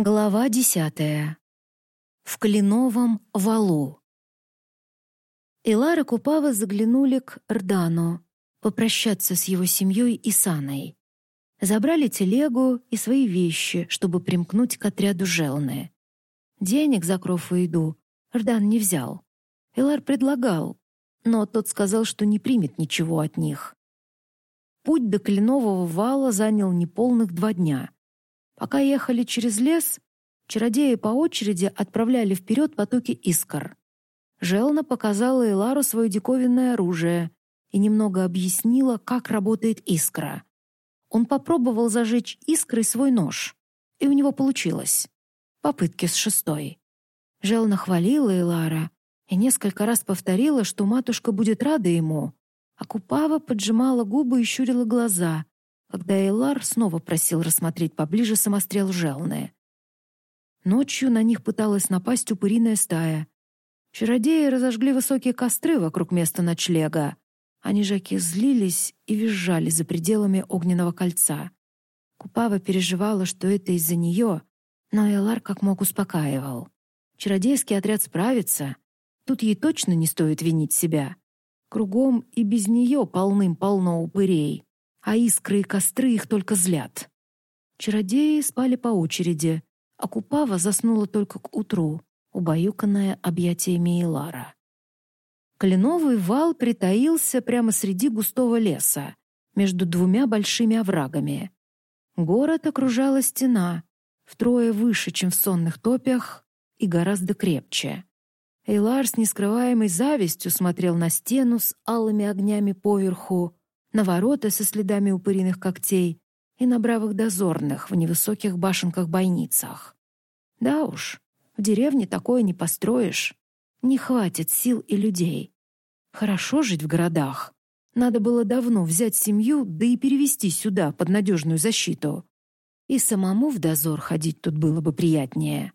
Глава десятая. В кленовом валу. Илара Купава заглянули к Рдану попрощаться с его семьей и Саной. Забрали телегу и свои вещи, чтобы примкнуть к отряду Желны. Денег за кров и еду Рдан не взял. Илар предлагал, но тот сказал, что не примет ничего от них. Путь до кленового вала занял неполных два дня — Пока ехали через лес, чародеи по очереди отправляли вперед потоки искр. Желна показала Элару свое диковинное оружие и немного объяснила, как работает искра. Он попробовал зажечь искрой свой нож, и у него получилось. Попытки с шестой. Желна хвалила Элара и несколько раз повторила, что матушка будет рада ему, а Купава поджимала губы и щурила глаза, когда Эйлар снова просил рассмотреть поближе самострел Желны. Ночью на них пыталась напасть упыриная стая. Чародеи разожгли высокие костры вокруг места ночлега. Они жаки злились и визжали за пределами огненного кольца. Купава переживала, что это из-за нее, но Элар как мог успокаивал. Чародейский отряд справится. Тут ей точно не стоит винить себя. Кругом и без нее полным-полно упырей а искры и костры их только злят. Чародеи спали по очереди, а Купава заснула только к утру, убаюканная объятиями Илара. Кленовый вал притаился прямо среди густого леса, между двумя большими оврагами. Город окружала стена, втрое выше, чем в сонных топях, и гораздо крепче. Эйлар с нескрываемой завистью смотрел на стену с алыми огнями поверху, на ворота со следами упыриных когтей и на бравых дозорных в невысоких башенках-бойницах. Да уж, в деревне такое не построишь. Не хватит сил и людей. Хорошо жить в городах. Надо было давно взять семью, да и перевести сюда под надежную защиту. И самому в дозор ходить тут было бы приятнее.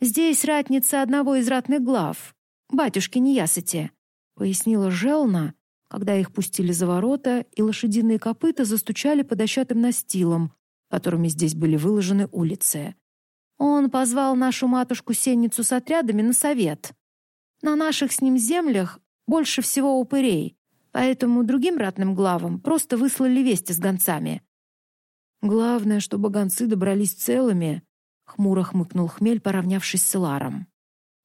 «Здесь ратница одного из ратных глав, батюшки Неясыти», — пояснила Желна, когда их пустили за ворота, и лошадиные копыта застучали по дощатым настилам, которыми здесь были выложены улицы. Он позвал нашу матушку-сенницу с отрядами на совет. На наших с ним землях больше всего упырей, поэтому другим ратным главам просто выслали вести с гонцами. «Главное, чтобы гонцы добрались целыми», — хмуро хмыкнул Хмель, поравнявшись с Ларом.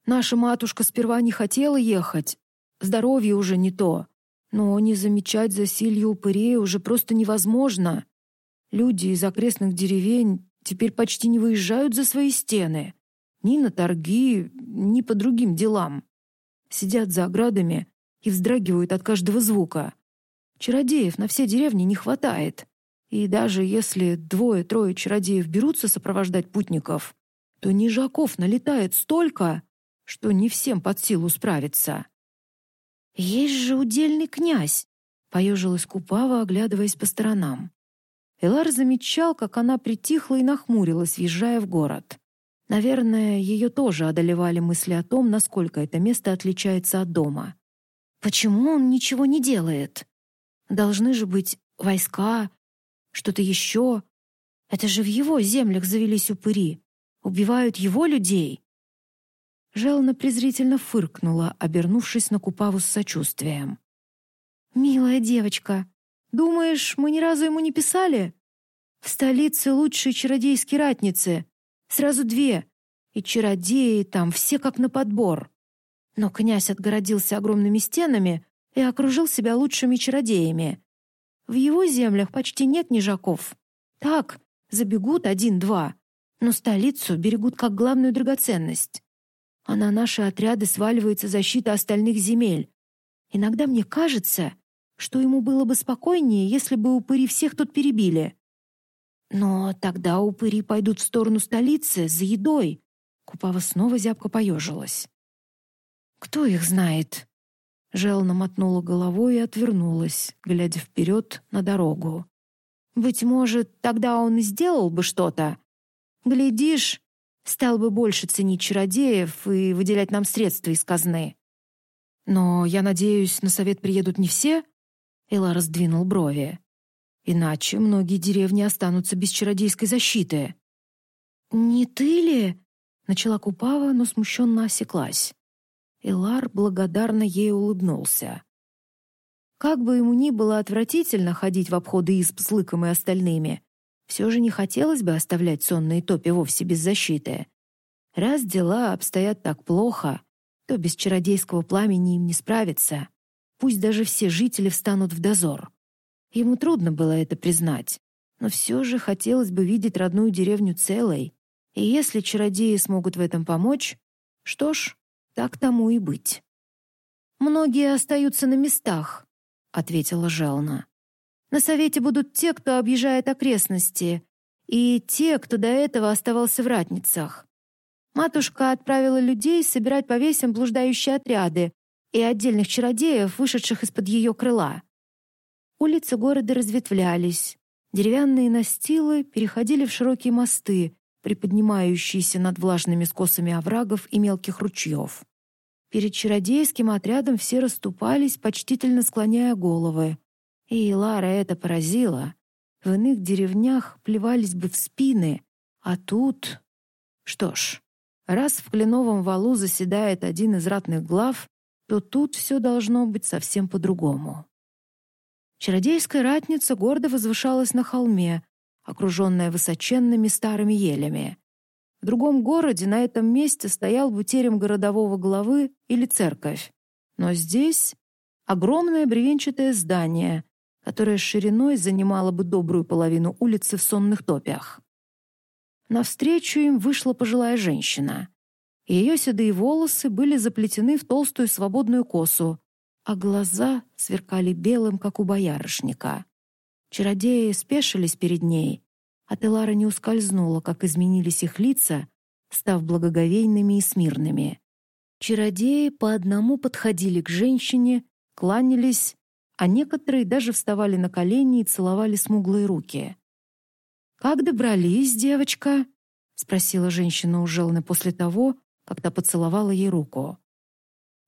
«Наша матушка сперва не хотела ехать. Здоровье уже не то. Но не замечать засилью упырей уже просто невозможно. Люди из окрестных деревень теперь почти не выезжают за свои стены. Ни на торги, ни по другим делам. Сидят за оградами и вздрагивают от каждого звука. Чародеев на все деревни не хватает. И даже если двое-трое чародеев берутся сопровождать путников, то нежаков налетает столько, что не всем под силу справиться. «Есть же удельный князь!» — поежилась Купава, оглядываясь по сторонам. Элар замечал, как она притихла и нахмурилась, въезжая в город. Наверное, ее тоже одолевали мысли о том, насколько это место отличается от дома. Почему он ничего не делает? Должны же быть войска, что-то еще. Это же в его землях завелись упыри. Убивают его людей. Желна презрительно фыркнула, обернувшись на Купаву с сочувствием. «Милая девочка, думаешь, мы ни разу ему не писали? В столице лучшие чародейские ратницы. Сразу две. И чародеи там все как на подбор. Но князь отгородился огромными стенами и окружил себя лучшими чародеями. В его землях почти нет нежаков. Так, забегут один-два, но столицу берегут как главную драгоценность а на наши отряды сваливается защита остальных земель. Иногда мне кажется, что ему было бы спокойнее, если бы упыри всех тут перебили. Но тогда упыри пойдут в сторону столицы за едой. Купава снова зябко поежилась. Кто их знает? Желна мотнула головой и отвернулась, глядя вперед на дорогу. Быть может, тогда он и сделал бы что-то. Глядишь, стал бы больше ценить чародеев и выделять нам средства из казны. Но, я надеюсь, на совет приедут не все? Эла раздвинул брови. Иначе многие деревни останутся без чародейской защиты. «Не ты ли?» — начала Купава, но смущенно осеклась. Элар благодарно ей улыбнулся. Как бы ему ни было отвратительно ходить в обходы исп с Лыком и остальными, все же не хотелось бы оставлять сонные топи вовсе без защиты. Раз дела обстоят так плохо, то без чародейского пламени им не справиться. Пусть даже все жители встанут в дозор. Ему трудно было это признать, но все же хотелось бы видеть родную деревню целой. И если чародеи смогут в этом помочь, что ж, так тому и быть. «Многие остаются на местах», — ответила Желна. «На совете будут те, кто объезжает окрестности, и те, кто до этого оставался в ратницах. Матушка отправила людей собирать по весям блуждающие отряды и отдельных чародеев, вышедших из-под ее крыла. Улицы города разветвлялись. Деревянные настилы переходили в широкие мосты, приподнимающиеся над влажными скосами оврагов и мелких ручьев. Перед чародейским отрядом все расступались, почтительно склоняя головы. И Лара это поразило. В иных деревнях плевались бы в спины, а тут... Что ж, раз в Кленовом валу заседает один из ратных глав, то тут все должно быть совсем по-другому. Чародейская ратница гордо возвышалась на холме, окруженная высоченными старыми елями. В другом городе на этом месте стоял бы терем городового главы или церковь. Но здесь огромное бревенчатое здание, которое шириной занимало бы добрую половину улицы в сонных топях. Навстречу им вышла пожилая женщина. Ее седые волосы были заплетены в толстую свободную косу, а глаза сверкали белым, как у боярышника. Чародеи спешились перед ней, а Телара не ускользнула, как изменились их лица, став благоговейными и смирными. Чародеи по одному подходили к женщине, кланялись, а некоторые даже вставали на колени и целовали смуглые руки. «Как добрались, девочка?» — спросила женщина у Желны после того, как та поцеловала ей руку.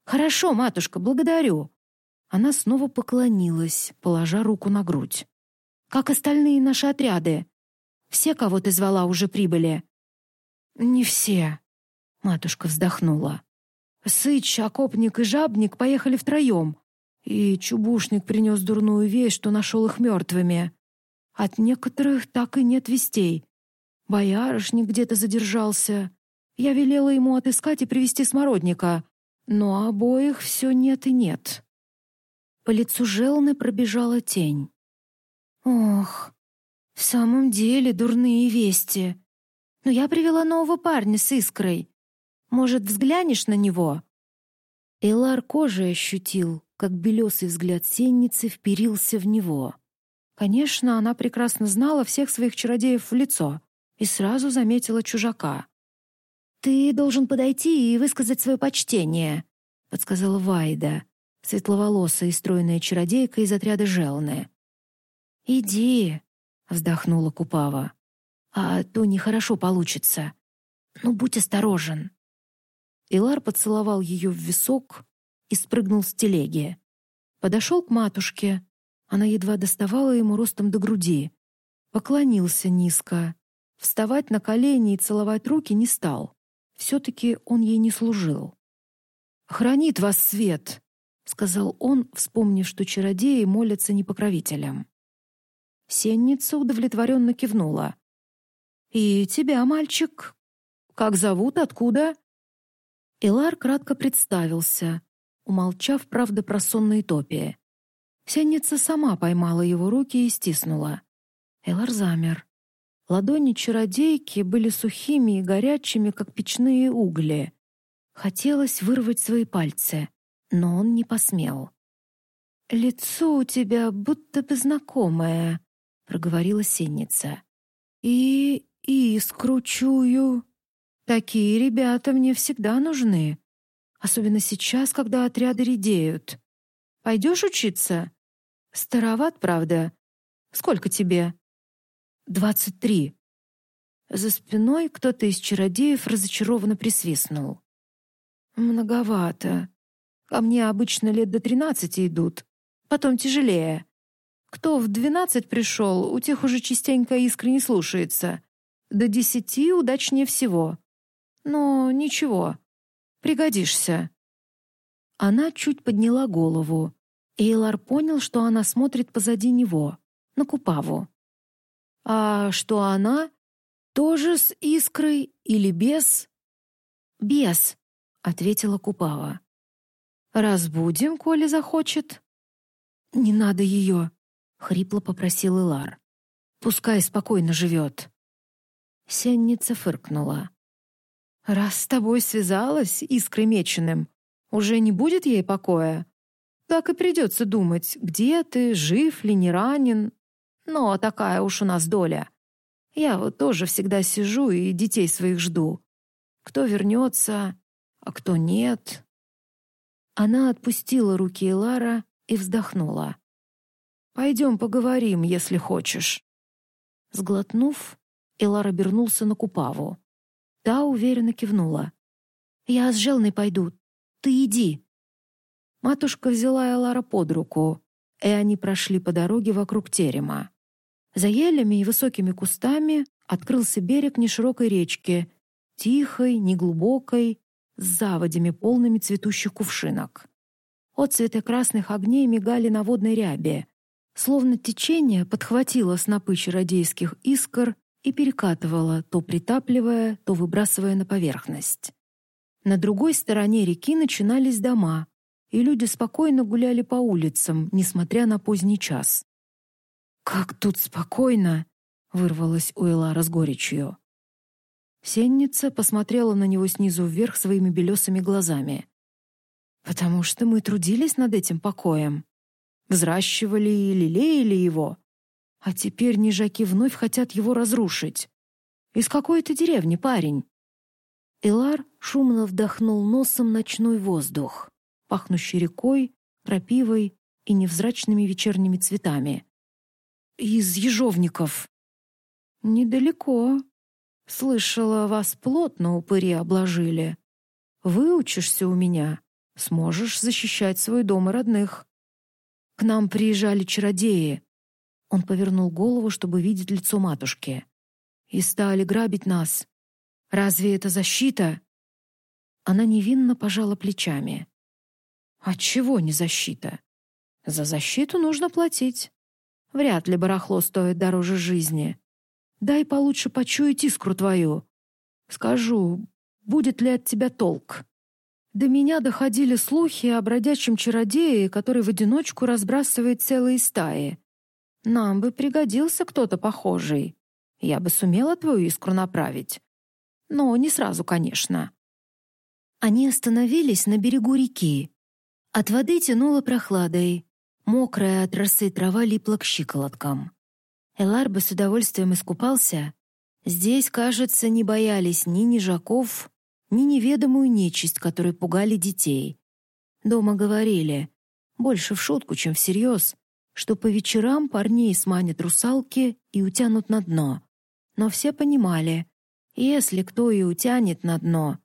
«Хорошо, матушка, благодарю». Она снова поклонилась, положа руку на грудь. «Как остальные наши отряды? Все, кого ты звала, уже прибыли?» «Не все», — матушка вздохнула. «Сыч, окопник и жабник поехали втроем, и чубушник принес дурную весть, что нашел их мертвыми. От некоторых так и нет вестей. Боярышник где-то задержался. Я велела ему отыскать и привести смородника, но обоих все нет и нет. По лицу Желны пробежала тень. «Ох, в самом деле дурные вести. Но я привела нового парня с искрой. Может, взглянешь на него?» Элар кожей ощутил, как белесый взгляд сенницы вперился в него. Конечно, она прекрасно знала всех своих чародеев в лицо и сразу заметила чужака. «Ты должен подойти и высказать свое почтение», — подсказала Вайда, светловолосая и стройная чародейка из отряда Желны. «Иди», — вздохнула Купава, — «а то нехорошо получится. Ну, будь осторожен». Илар поцеловал ее в висок и спрыгнул с телеги. Подошел к матушке. Она едва доставала ему ростом до груди. Поклонился низко. Вставать на колени и целовать руки не стал. Все-таки он ей не служил. «Хранит вас свет», — сказал он, вспомнив, что чародеи молятся не покровителям. Сенница удовлетворенно кивнула. «И тебя, мальчик? Как зовут, откуда?» Элар кратко представился, умолчав, правда, про сонные топи. Сенница сама поймала его руки и стиснула. Элар замер. Ладони чародейки были сухими и горячими, как печные угли. Хотелось вырвать свои пальцы, но он не посмел. «Лицо у тебя будто бы знакомое», — проговорила сенница. «И искру чую. Такие ребята мне всегда нужны, особенно сейчас, когда отряды редеют. Пойдешь учиться? Староват, правда? Сколько тебе?» «Двадцать три». За спиной кто-то из чародеев разочарованно присвистнул. «Многовато. Ко мне обычно лет до тринадцати идут. Потом тяжелее. Кто в двенадцать пришел, у тех уже частенько искры не слушается. До десяти удачнее всего. Но ничего, пригодишься». Она чуть подняла голову. Эйлар понял, что она смотрит позади него, на Купаву. «А что она? Тоже с искрой или без?» «Без», — ответила Купава. «Разбудим, коли захочет». «Не надо ее», — хрипло попросил Илар. «Пускай спокойно живет». Сенница фыркнула. «Раз с тобой связалась, искрой меченым, уже не будет ей покоя? Так и придется думать, где ты, жив ли, не ранен. Но такая уж у нас доля. Я вот тоже всегда сижу и детей своих жду. Кто вернется, а кто нет». Она отпустила руки Лара и вздохнула. «Пойдем поговорим, если хочешь». Сглотнув, Элар обернулся на Купаву. Та уверенно кивнула. «Я с Желной пойду. Ты иди». Матушка взяла Элара под руку, и они прошли по дороге вокруг терема. За елями и высокими кустами открылся берег неширокой речки, тихой, неглубокой, с заводями, полными цветущих кувшинок. Отцветы красных огней мигали на водной рябе, словно течение подхватило снопы чародейских искр и перекатывало, то притапливая, то выбрасывая на поверхность. На другой стороне реки начинались дома, и люди спокойно гуляли по улицам, несмотря на поздний час. «Как тут спокойно!» — вырвалось у Элара с горечью. Сенница посмотрела на него снизу вверх своими белесыми глазами. «Потому что мы трудились над этим покоем, взращивали и лелеяли его, а теперь нежаки вновь хотят его разрушить. Из какой то деревни парень?» Элар шумно вдохнул носом ночной воздух, пахнущий рекой, крапивой и невзрачными вечерними цветами. «Из ежовников». «Недалеко», Слышала, вас плотно упыри обложили. Выучишься у меня, сможешь защищать свой дом и родных. К нам приезжали чародеи. Он повернул голову, чтобы видеть лицо матушки. И стали грабить нас. Разве это защита? Она невинно пожала плечами. От чего не защита? За защиту нужно платить. Вряд ли барахло стоит дороже жизни. Дай получше почуять искру твою. Скажу, будет ли от тебя толк. До меня доходили слухи о бродячем чародее, который в одиночку разбрасывает целые стаи. Нам бы пригодился кто-то похожий. Я бы сумела твою искру направить. Но не сразу, конечно. Они остановились на берегу реки. От воды тянуло прохладой. Мокрая от росы трава липла к щиколоткам. Элар бы с удовольствием искупался. Здесь, кажется, не боялись ни нежаков, ни неведомую нечисть, которые пугали детей. Дома говорили, больше в шутку, чем всерьез, что по вечерам парней сманят русалки и утянут на дно. Но все понимали, если кто и утянет на дно,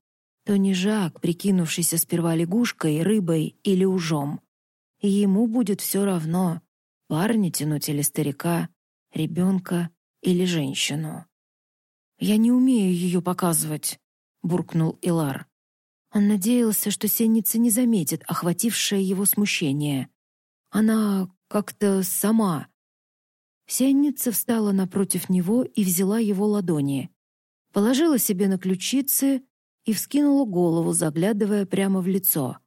то не Жак, прикинувшийся сперва лягушкой, рыбой или ужом. И ему будет все равно, парня тянуть или старика ребенка или женщину. «Я не умею ее показывать», — буркнул Илар. Он надеялся, что Сенница не заметит охватившее его смущение. Она как-то сама. Сенница встала напротив него и взяла его ладони. Положила себе на ключицы и вскинула голову, заглядывая прямо в лицо.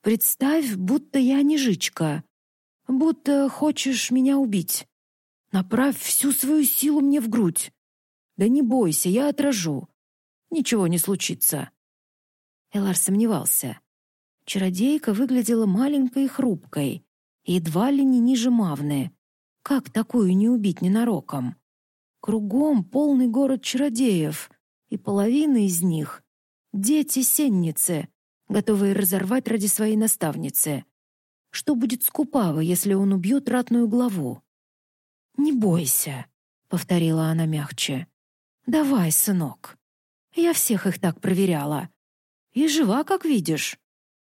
«Представь, будто я не жичка, будто хочешь меня убить. Направь всю свою силу мне в грудь. Да не бойся, я отражу. Ничего не случится. Элар сомневался. Чародейка выглядела маленькой и хрупкой, едва ли не ниже Мавны. Как такую не убить ненароком? Кругом полный город чародеев, и половина из них — дети-сенницы, готовые разорвать ради своей наставницы. Что будет с Купава, если он убьет ратную главу? «Не бойся», — повторила она мягче. «Давай, сынок. Я всех их так проверяла. И жива, как видишь.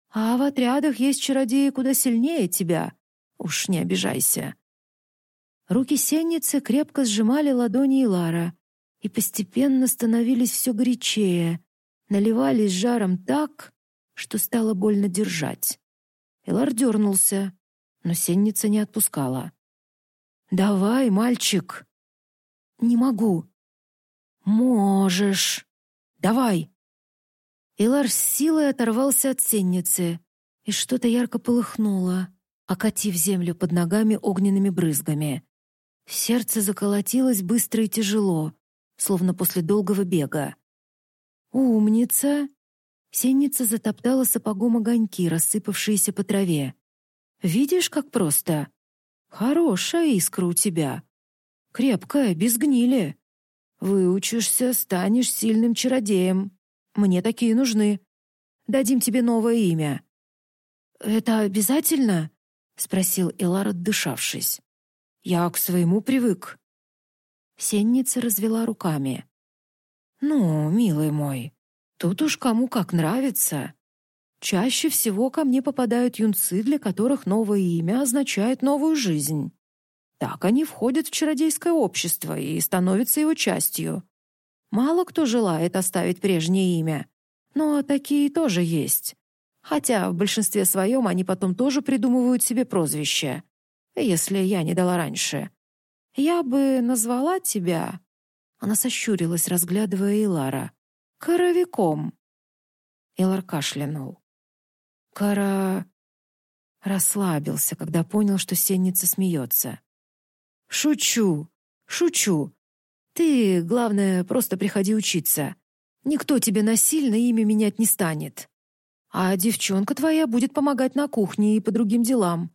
А в отрядах есть чародеи куда сильнее тебя. Уж не обижайся». Руки сенницы крепко сжимали ладони Илара, и постепенно становились все горячее, наливались жаром так, что стало больно держать. Элар дернулся, но сенница не отпускала. «Давай, мальчик!» «Не могу». «Можешь! Давай!» Элар с силой оторвался от сенницы, и что-то ярко полыхнуло, окатив землю под ногами огненными брызгами. Сердце заколотилось быстро и тяжело, словно после долгого бега. «Умница!» Сенница затоптала сапогом огоньки, рассыпавшиеся по траве. «Видишь, как просто? Хорошая искра у тебя. Крепкая, без гнили. Выучишься, станешь сильным чародеем. Мне такие нужны. Дадим тебе новое имя». «Это обязательно?» — спросил Элар, отдышавшись. «Я к своему привык». Сенница развела руками. «Ну, милый мой, тут уж кому как нравится. Чаще всего ко мне попадают юнцы, для которых новое имя означает новую жизнь. Так они входят в чародейское общество и становятся его частью. Мало кто желает оставить прежнее имя, но такие тоже есть. Хотя в большинстве своем они потом тоже придумывают себе прозвище, если я не дала раньше. Я бы назвала тебя...» Она сощурилась, разглядывая Илара. «Коровиком». Илар кашлянул. Кара расслабился, когда понял, что сенница смеется. «Шучу, шучу. Ты, главное, просто приходи учиться. Никто тебе насильно имя менять не станет. А девчонка твоя будет помогать на кухне и по другим делам.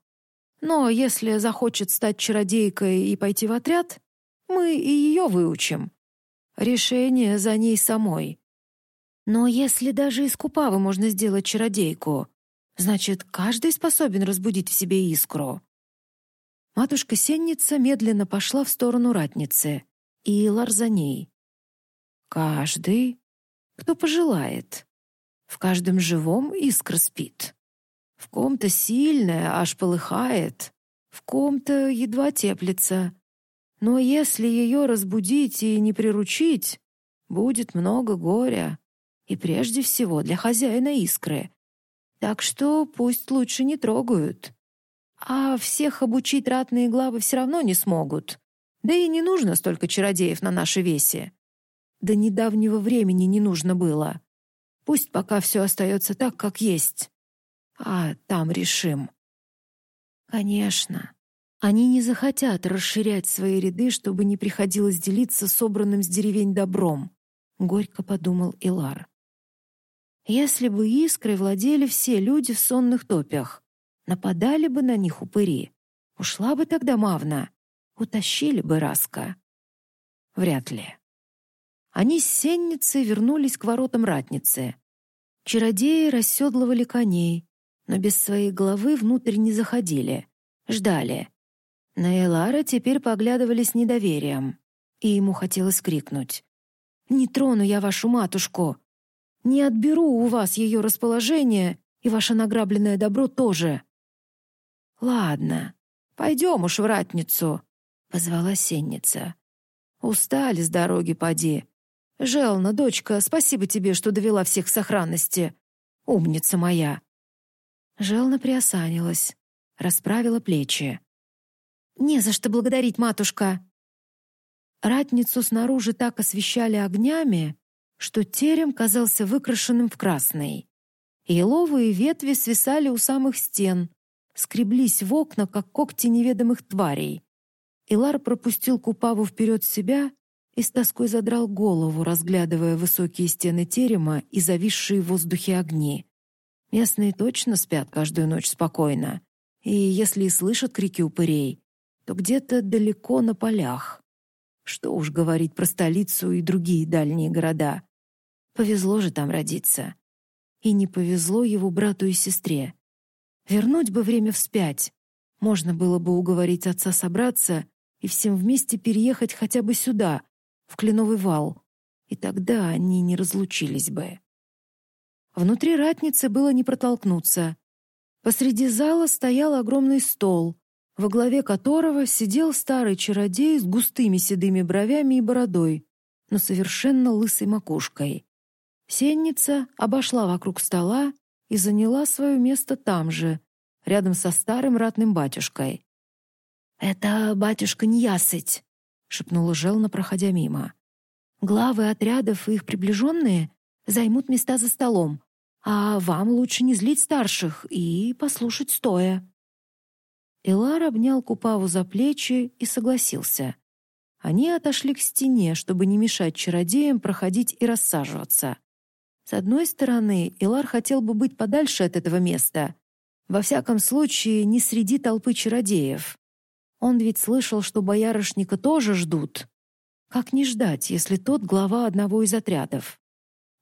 Но если захочет стать чародейкой и пойти в отряд, мы и ее выучим. Решение за ней самой. Но если даже из Купавы можно сделать чародейку, Значит, каждый способен разбудить в себе искру. Матушка Сенница медленно пошла в сторону ратницы, и Лар за ней. Каждый, кто пожелает. В каждом живом искра спит. В ком-то сильная, аж полыхает, в ком-то едва теплится. Но если ее разбудить и не приручить, будет много горя. И прежде всего для хозяина искры, так что пусть лучше не трогают. А всех обучить ратные главы все равно не смогут. Да и не нужно столько чародеев на нашей весе. До недавнего времени не нужно было. Пусть пока все остается так, как есть. А там решим. Конечно. Они не захотят расширять свои ряды, чтобы не приходилось делиться собранным с деревень добром, горько подумал Илар. Если бы искрой владели все люди в сонных топях, нападали бы на них упыри. Ушла бы тогда Мавна, утащили бы Раска. Вряд ли. Они с сенницей вернулись к воротам ратницы. Чародеи расседлывали коней, но без своей головы внутрь не заходили. Ждали. На Элара теперь поглядывали с недоверием, и ему хотелось крикнуть. «Не трону я вашу матушку! Не отберу у вас ее расположение, и ваше награбленное добро тоже. Ладно, пойдем уж в ратницу, позвала сенница. Устали с дороги, поди. Желна, дочка, спасибо тебе, что довела всех в сохранности. Умница моя. Желна приосанилась, расправила плечи. Не за что благодарить, матушка. Ратницу снаружи так освещали огнями, что терем казался выкрашенным в красный. Еловые ветви свисали у самых стен, скреблись в окна, как когти неведомых тварей. Илар пропустил Купаву вперед себя и с тоской задрал голову, разглядывая высокие стены терема и зависшие в воздухе огни. Местные точно спят каждую ночь спокойно, и если и слышат крики упырей, то где-то далеко на полях. Что уж говорить про столицу и другие дальние города. Повезло же там родиться. И не повезло его брату и сестре. Вернуть бы время вспять. Можно было бы уговорить отца собраться и всем вместе переехать хотя бы сюда, в Кленовый вал. И тогда они не разлучились бы. Внутри ратницы было не протолкнуться. Посреди зала стоял огромный стол, во главе которого сидел старый чародей с густыми седыми бровями и бородой, но совершенно лысой макушкой. Сенница обошла вокруг стола и заняла свое место там же, рядом со старым ратным батюшкой. «Это батюшка Ньясыть», — шепнула Желна, проходя мимо. «Главы отрядов и их приближенные займут места за столом, а вам лучше не злить старших и послушать стоя». Элар обнял Купаву за плечи и согласился. Они отошли к стене, чтобы не мешать чародеям проходить и рассаживаться. С одной стороны, Элар хотел бы быть подальше от этого места. Во всяком случае, не среди толпы чародеев. Он ведь слышал, что боярышника тоже ждут. Как не ждать, если тот глава одного из отрядов?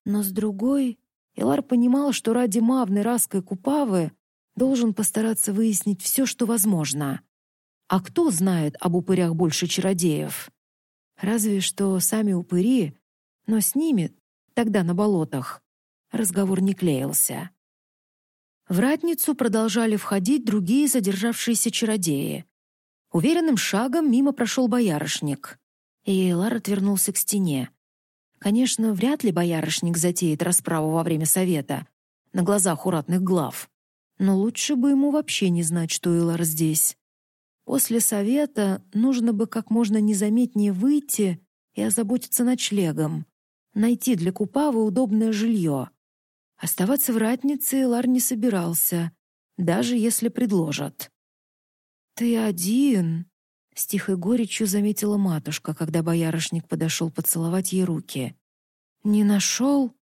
Но с другой, Элар понимал, что ради Мавны Раской Купавы должен постараться выяснить все, что возможно. А кто знает об упырях больше чародеев? Разве что сами упыри, но с ними, тогда на болотах, разговор не клеился. В ратницу продолжали входить другие задержавшиеся чародеи. Уверенным шагом мимо прошел боярышник, и Лар отвернулся к стене. Конечно, вряд ли боярышник затеет расправу во время совета, на глазах у ратных глав. Но лучше бы ему вообще не знать, что Элар здесь. После совета нужно бы как можно незаметнее выйти и озаботиться ночлегом, найти для Купавы удобное жилье. Оставаться в ратнице Лар не собирался, даже если предложат. «Ты один», — с тихой горечью заметила матушка, когда боярышник подошел поцеловать ей руки. «Не нашел?»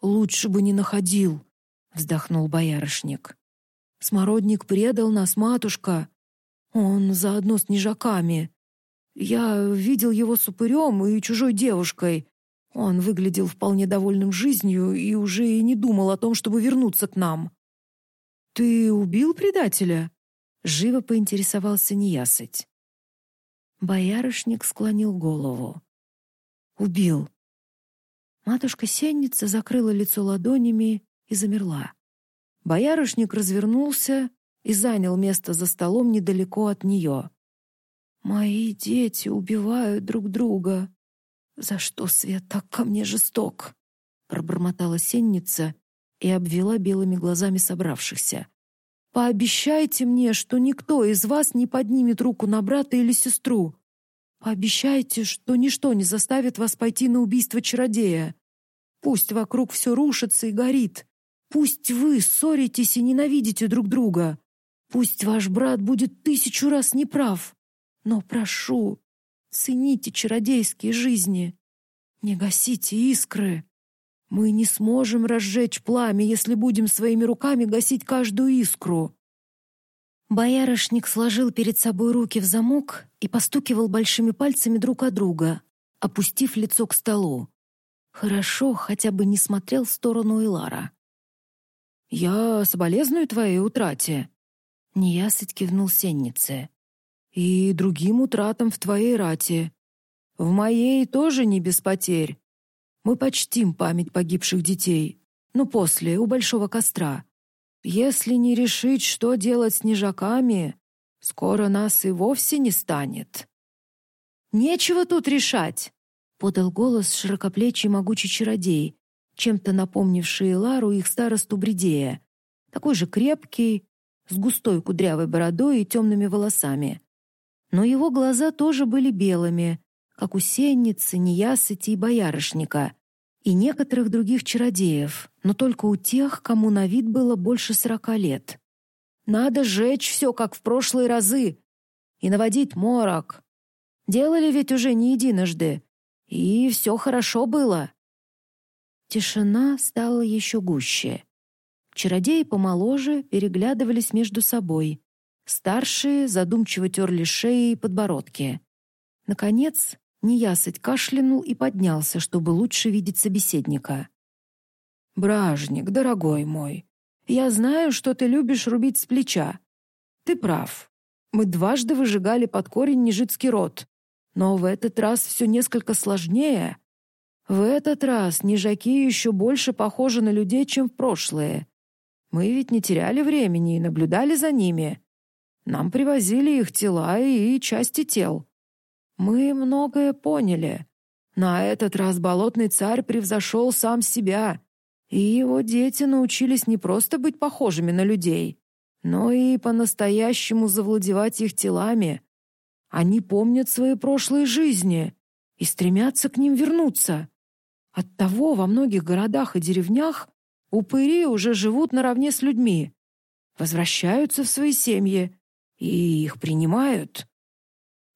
«Лучше бы не находил», — вздохнул боярышник. «Смородник предал нас, матушка. Он заодно с нежаками. Я видел его с упырем и чужой девушкой. Он выглядел вполне довольным жизнью и уже и не думал о том, чтобы вернуться к нам. «Ты убил предателя?» — живо поинтересовался неясыть. Боярышник склонил голову. «Убил». Матушка-сенница закрыла лицо ладонями и замерла. Боярышник развернулся и занял место за столом недалеко от нее. «Мои дети убивают друг друга. За что свет так ко мне жесток?» Пробормотала сенница и обвела белыми глазами собравшихся. «Пообещайте мне, что никто из вас не поднимет руку на брата или сестру. Пообещайте, что ничто не заставит вас пойти на убийство чародея. Пусть вокруг все рушится и горит. Пусть вы ссоритесь и ненавидите друг друга. Пусть ваш брат будет тысячу раз неправ, но прошу, цените чародейские жизни. Не гасите искры. Мы не сможем разжечь пламя, если будем своими руками гасить каждую искру. Боярышник сложил перед собой руки в замок и постукивал большими пальцами друг от друга, опустив лицо к столу. Хорошо, хотя бы не смотрел в сторону Илара. «Я соболезную твоей утрате», Неясыть кивнул сеннице. «И другим утратам в твоей рате. В моей тоже не без потерь. Мы почтим память погибших детей, но после, у большого костра. Если не решить, что делать с нежаками, скоро нас и вовсе не станет». «Нечего тут решать!» — подал голос широкоплечий могучий чародей, чем-то напомнивший Лару их старосту Бредея. Такой же крепкий, с густой кудрявой бородой и темными волосами. Но его глаза тоже были белыми, как у сенницы, неясыти и боярышника, и некоторых других чародеев, но только у тех, кому на вид было больше сорока лет. Надо сжечь все, как в прошлые разы, и наводить морок. Делали ведь уже не единожды, и все хорошо было. Тишина стала еще гуще. Чародеи помоложе переглядывались между собой. Старшие задумчиво терли шеи и подбородки. Наконец, неясыть кашлянул и поднялся, чтобы лучше видеть собеседника. «Бражник, дорогой мой, я знаю, что ты любишь рубить с плеча. Ты прав. Мы дважды выжигали под корень нежитский род. Но в этот раз все несколько сложнее. В этот раз нежаки еще больше похожи на людей, чем в прошлые. Мы ведь не теряли времени и наблюдали за ними. Нам привозили их тела и части тел. Мы многое поняли, На этот раз болотный царь превзошел сам себя, и его дети научились не просто быть похожими на людей, но и по-настоящему завладевать их телами. Они помнят свои прошлые жизни и стремятся к ним вернуться. Оттого во многих городах и деревнях упыри уже живут наравне с людьми, возвращаются в свои семьи и их принимают.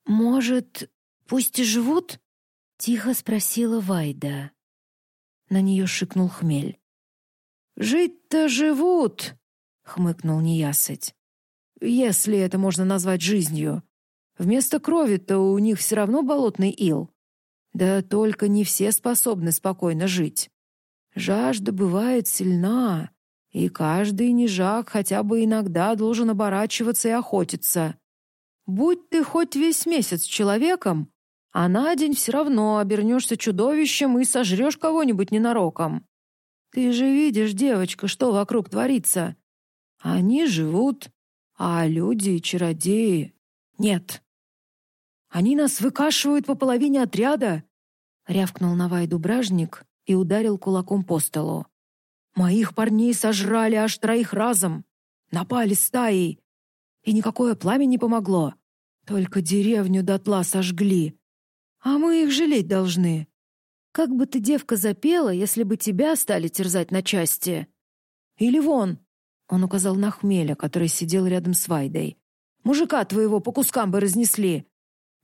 «Может, пусть и живут?» — тихо спросила Вайда. На нее шикнул хмель. «Жить-то живут!» — хмыкнул неясыть. «Если это можно назвать жизнью. Вместо крови-то у них все равно болотный ил. Да только не все способны спокойно жить. Жажда бывает сильна, и каждый нежак хотя бы иногда должен оборачиваться и охотиться. Будь ты хоть весь месяц человеком, а на день все равно обернешься чудовищем и сожрешь кого-нибудь ненароком. Ты же видишь, девочка, что вокруг творится. Они живут, а люди и чародеи нет. Они нас выкашивают по половине отряда, рявкнул на Вайду и ударил кулаком по столу. Моих парней сожрали аж троих разом, напали стаей, и никакое пламя не помогло. Только деревню дотла сожгли. А мы их жалеть должны. Как бы ты, девка, запела, если бы тебя стали терзать на части? Или вон, он указал на хмеля, который сидел рядом с Вайдой. Мужика твоего по кускам бы разнесли.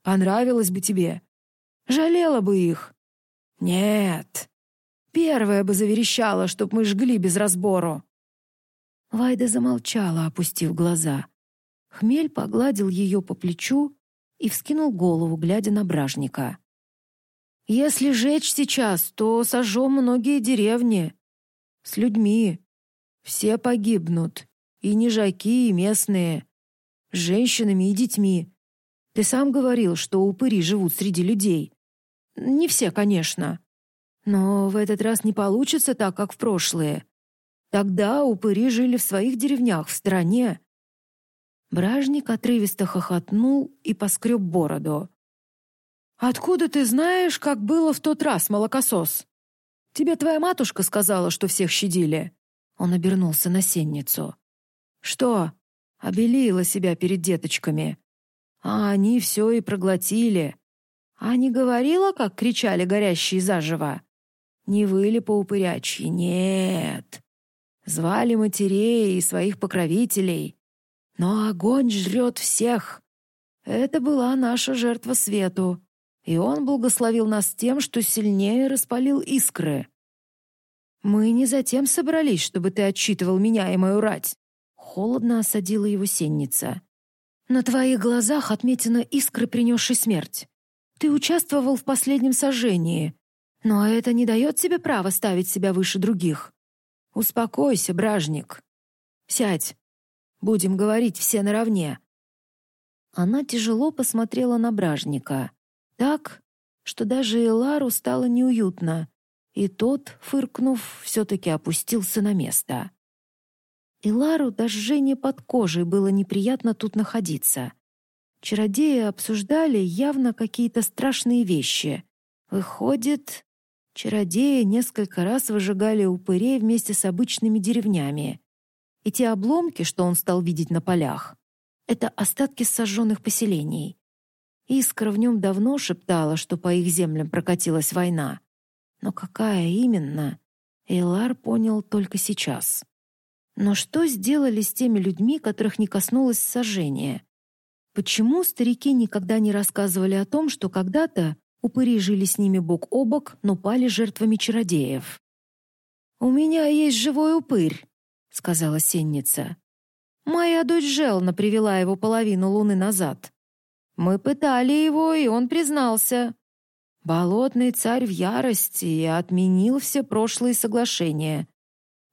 Понравилось бы тебе. Жалела бы их. Нет. Первая бы заверещала, чтоб мы жгли без разбору. Вайда замолчала, опустив глаза. Хмель погладил ее по плечу и вскинул голову, глядя на бражника. «Если жечь сейчас, то сожжем многие деревни. С людьми. Все погибнут. И нежаки, и местные. С женщинами и детьми. Ты сам говорил, что упыри живут среди людей. Не все, конечно. Но в этот раз не получится так, как в прошлые. Тогда упыри жили в своих деревнях в стране, Бражник отрывисто хохотнул и поскреб бороду. «Откуда ты знаешь, как было в тот раз, молокосос? Тебе твоя матушка сказала, что всех щадили?» Он обернулся на сенницу. «Что?» Обелила себя перед деточками. А они все и проглотили. А не говорила, как кричали горящие заживо? Не выли по упырячьи, нет. Звали матерей и своих покровителей. Но огонь жрет всех. Это была наша жертва свету, и он благословил нас тем, что сильнее распалил искры. Мы не затем собрались, чтобы ты отчитывал меня и мою рать. Холодно осадила его сенница. На твоих глазах отметина искры, принесшей смерть. Ты участвовал в последнем сожжении, но это не дает тебе права ставить себя выше других. Успокойся, бражник. Сядь, Будем говорить все наравне». Она тяжело посмотрела на бражника. Так, что даже Элару стало неуютно, и тот, фыркнув, все-таки опустился на место. Илару даже Жене под кожей было неприятно тут находиться. Чародеи обсуждали явно какие-то страшные вещи. Выходит, чародеи несколько раз выжигали упырей вместе с обычными деревнями. И те обломки, что он стал видеть на полях, это остатки сожженных поселений. Искра в нем давно шептала, что по их землям прокатилась война. Но какая именно, Эйлар понял только сейчас. Но что сделали с теми людьми, которых не коснулось сожжения? Почему старики никогда не рассказывали о том, что когда-то упыри жили с ними бок о бок, но пали жертвами чародеев? «У меня есть живой упырь», сказала сенница. Моя дочь Желна привела его половину луны назад. Мы пытали его, и он признался. Болотный царь в ярости и отменил все прошлые соглашения.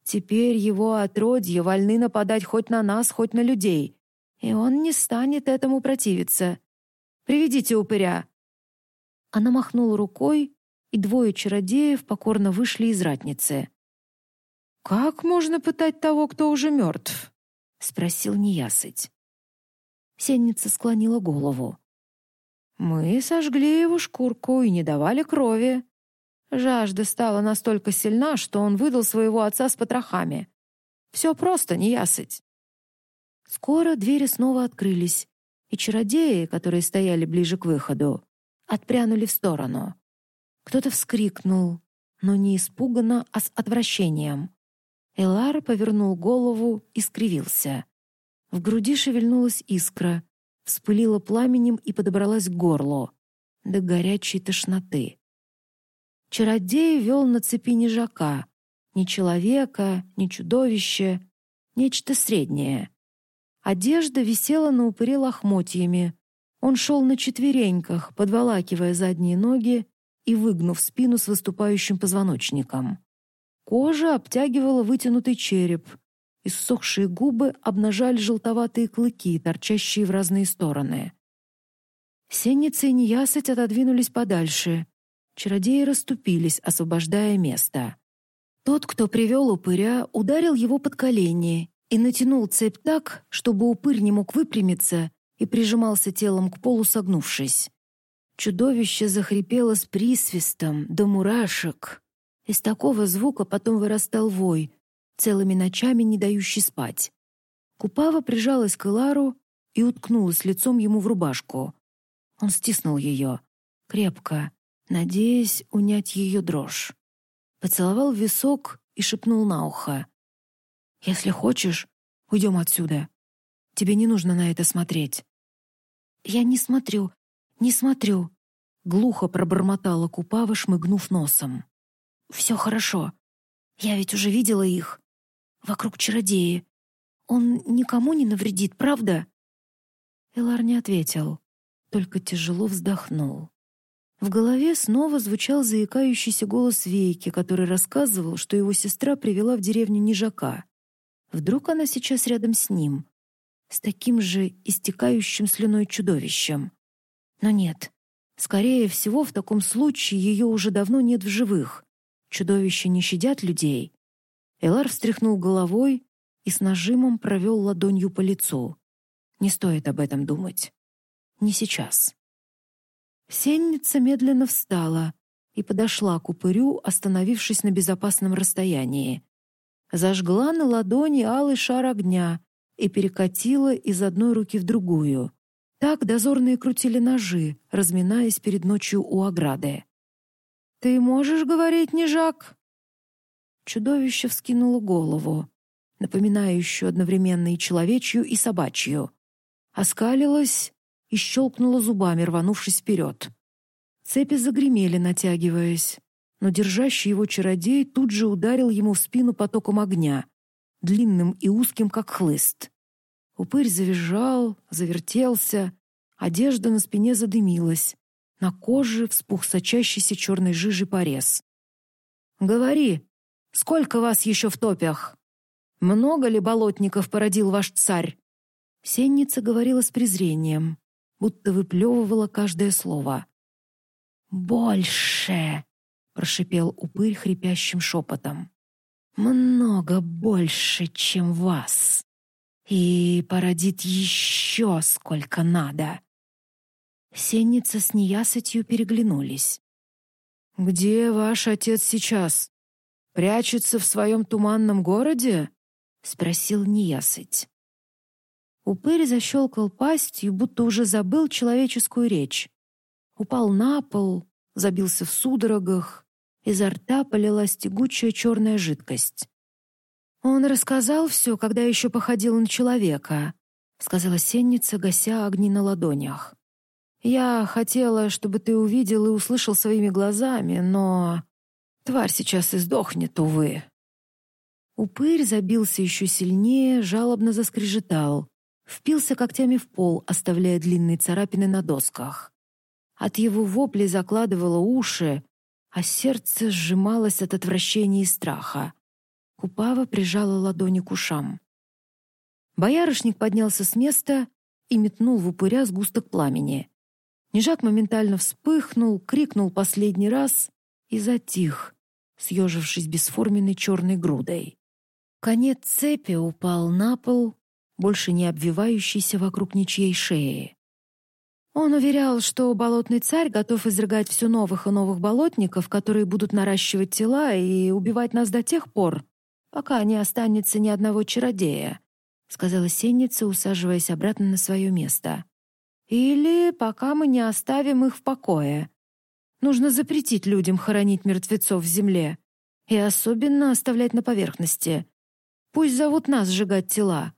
Теперь его отродье вольны нападать хоть на нас, хоть на людей, и он не станет этому противиться. Приведите упыря. Она махнула рукой, и двое чародеев покорно вышли из ратницы. «Как можно пытать того, кто уже мертв?» — спросил неясыть. Сенница склонила голову. Мы сожгли его шкурку и не давали крови. Жажда стала настолько сильна, что он выдал своего отца с потрохами. Все просто, не ясыть. Скоро двери снова открылись, и чародеи, которые стояли ближе к выходу, отпрянули в сторону. Кто-то вскрикнул, но не испуганно, а с отвращением. Элар повернул голову и скривился. В груди шевельнулась искра, вспылила пламенем и подобралась к горлу, до горячей тошноты. Чародей вел на цепи нежака, ни человека, ни чудовище, нечто среднее. Одежда висела на упыре лохмотьями. Он шел на четвереньках, подволакивая задние ноги и выгнув спину с выступающим позвоночником. Кожа обтягивала вытянутый череп, иссохшие губы обнажали желтоватые клыки, торчащие в разные стороны. Сенница и неясыть отодвинулись подальше. Чародеи расступились, освобождая место. Тот, кто привел упыря, ударил его под колени и натянул цепь так, чтобы упырь не мог выпрямиться и прижимался телом к полу, согнувшись. Чудовище захрипело с присвистом до мурашек. Из такого звука потом вырастал вой, целыми ночами не дающий спать. Купава прижалась к Илару и уткнулась лицом ему в рубашку. Он стиснул ее, крепко, надеясь унять ее дрожь. Поцеловал висок и шепнул на ухо. Если хочешь, уйдем отсюда. Тебе не нужно на это смотреть». «Я не смотрю, не смотрю», — глухо пробормотала Купава, шмыгнув носом. «Все хорошо. Я ведь уже видела их. Вокруг чародеи. Он никому не навредит, правда?» Элар не ответил, только тяжело вздохнул. В голове снова звучал заикающийся голос Вейки, который рассказывал, что его сестра привела в деревню Нижака. Вдруг она сейчас рядом с ним, с таким же истекающим слюной чудовищем. Но нет. Скорее всего, в таком случае ее уже давно нет в живых. Чудовища не щадят людей. Элар встряхнул головой и с нажимом провел ладонью по лицу. Не стоит об этом думать. Не сейчас. Сенница медленно встала и подошла к упырю, остановившись на безопасном расстоянии зажгла на ладони алый шар огня и перекатила из одной руки в другую. Так дозорные крутили ножи, разминаясь перед ночью у ограды. «Ты можешь говорить, Нежак?» Чудовище вскинуло голову, напоминающую одновременно и человечью, и собачью. Оскалилось и щелкнуло зубами, рванувшись вперед. Цепи загремели, натягиваясь но держащий его чародей тут же ударил ему в спину потоком огня, длинным и узким, как хлыст. Упырь завизжал, завертелся, одежда на спине задымилась, на коже вспух сочащийся черной жижи порез. «Говори, сколько вас еще в топях? Много ли болотников породил ваш царь?» Сенница говорила с презрением, будто выплевывала каждое слово. «Больше!» — прошипел упырь хрипящим шепотом. «Много больше, чем вас. И породит еще сколько надо». Сенница с неясытью переглянулись. «Где ваш отец сейчас? Прячется в своем туманном городе?» — спросил неясыть. Упырь защелкал пастью, будто уже забыл человеческую речь. Упал на пол, забился в судорогах, Изо рта полилась тягучая черная жидкость. «Он рассказал все, когда еще походил на человека», — сказала сенница, гася огни на ладонях. «Я хотела, чтобы ты увидел и услышал своими глазами, но тварь сейчас издохнет, увы». Упырь забился еще сильнее, жалобно заскрежетал, впился когтями в пол, оставляя длинные царапины на досках. От его воплей закладывало уши, а сердце сжималось от отвращения и страха. Купава прижала ладони к ушам. Боярышник поднялся с места и метнул в упыря сгусток пламени. Нежак моментально вспыхнул, крикнул последний раз и затих, съежившись бесформенной черной грудой. Конец цепи упал на пол, больше не обвивающийся вокруг ничьей шеи. Он уверял, что болотный царь готов изрыгать все новых и новых болотников, которые будут наращивать тела и убивать нас до тех пор, пока не останется ни одного чародея, сказала сенница, усаживаясь обратно на свое место. Или пока мы не оставим их в покое. Нужно запретить людям хоронить мертвецов в земле и особенно оставлять на поверхности. Пусть зовут нас сжигать тела.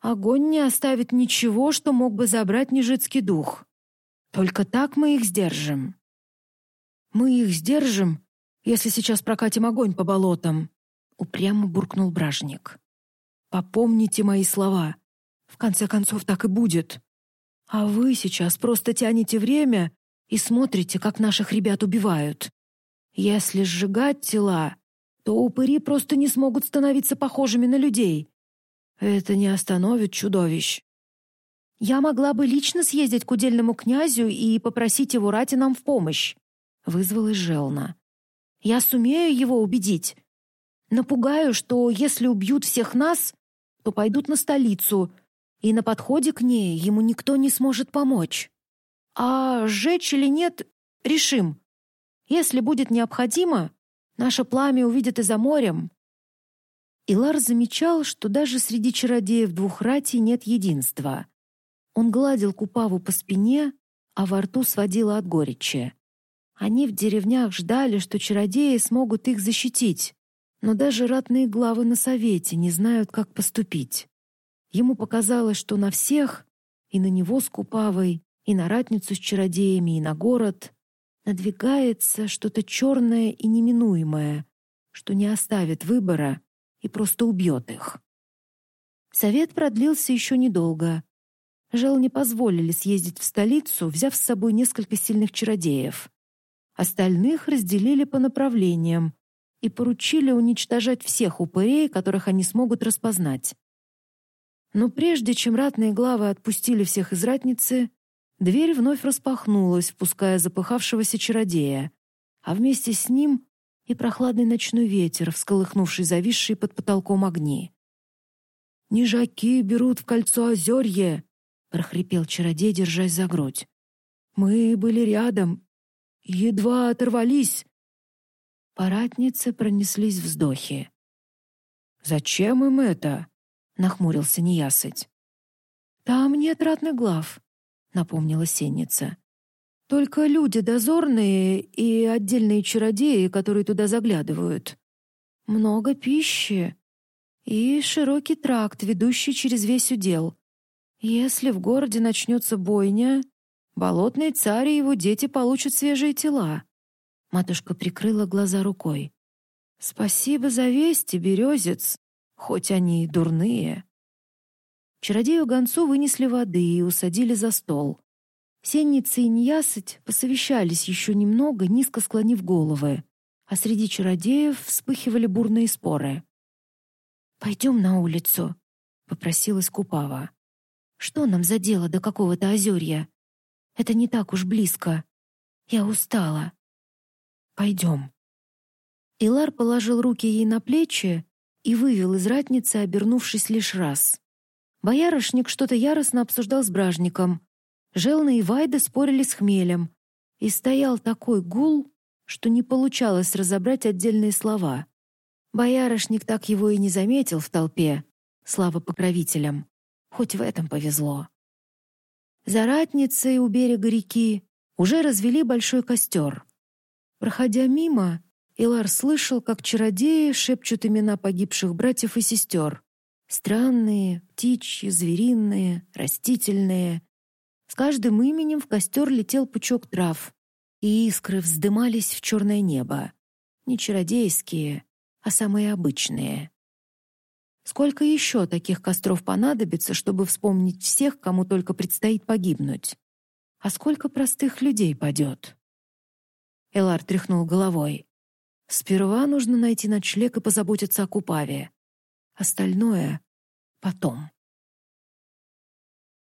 Огонь не оставит ничего, что мог бы забрать нежитский дух. Только так мы их сдержим. Мы их сдержим, если сейчас прокатим огонь по болотам, упрямо буркнул бражник. Попомните мои слова. В конце концов так и будет. А вы сейчас просто тянете время и смотрите, как наших ребят убивают. Если сжигать тела, то упыри просто не смогут становиться похожими на людей. Это не остановит чудовищ. Я могла бы лично съездить к удельному князю и попросить его рати нам в помощь, вызвалась Желна. Я сумею его убедить. Напугаю, что если убьют всех нас, то пойдут на столицу, и на подходе к ней ему никто не сможет помочь. А сжечь или нет, решим. Если будет необходимо, наше пламя увидят и за морем, Илар замечал, что даже среди чародеев двух ратей нет единства. Он гладил Купаву по спине, а во рту сводило от горечи. Они в деревнях ждали, что чародеи смогут их защитить, но даже ратные главы на совете не знают, как поступить. Ему показалось, что на всех, и на него с Купавой, и на ратницу с чародеями, и на город, надвигается что-то черное и неминуемое, что не оставит выбора и просто убьет их. Совет продлился еще недолго. Жел не позволили съездить в столицу, взяв с собой несколько сильных чародеев. Остальных разделили по направлениям и поручили уничтожать всех упырей, которых они смогут распознать. Но прежде чем ратные главы отпустили всех из ратницы, дверь вновь распахнулась, впуская запыхавшегося чародея, а вместе с ним и прохладный ночной ветер, всколыхнувший зависшие под потолком огни. «Нежаки берут в кольцо озерье!» — прохрипел чародей, держась за грудь. «Мы были рядом, едва оторвались!» По ратнице пронеслись вздохи. «Зачем им это?» — нахмурился неясыть. «Там нет ратных глав», — напомнила сенница. Только люди дозорные и отдельные чародеи, которые туда заглядывают. Много пищи и широкий тракт, ведущий через весь удел. Если в городе начнется бойня, болотный царь и его дети получат свежие тела. Матушка прикрыла глаза рукой. Спасибо за вести, березец, хоть они и дурные. Чародею гонцу вынесли воды и усадили за стол. Сенница и Ньясыть посовещались еще немного, низко склонив головы, а среди чародеев вспыхивали бурные споры. «Пойдем на улицу», — попросилась Купава. «Что нам за дело до какого-то озерья? Это не так уж близко. Я устала. Пойдем». Илар положил руки ей на плечи и вывел из ратницы, обернувшись лишь раз. Боярышник что-то яростно обсуждал с бражником, Желна и Вайда спорили с хмелем, и стоял такой гул, что не получалось разобрать отдельные слова. Боярышник так его и не заметил в толпе, слава покровителям. Хоть в этом повезло. За ратницей у берега реки уже развели большой костер. Проходя мимо, Илар слышал, как чародеи шепчут имена погибших братьев и сестер. Странные, птичьи, звериные, растительные. С каждым именем в костер летел пучок трав, и искры вздымались в черное небо. Не чародейские, а самые обычные. Сколько еще таких костров понадобится, чтобы вспомнить всех, кому только предстоит погибнуть? А сколько простых людей падет? Элар тряхнул головой. Сперва нужно найти ночлег и позаботиться о Купаве. Остальное — потом.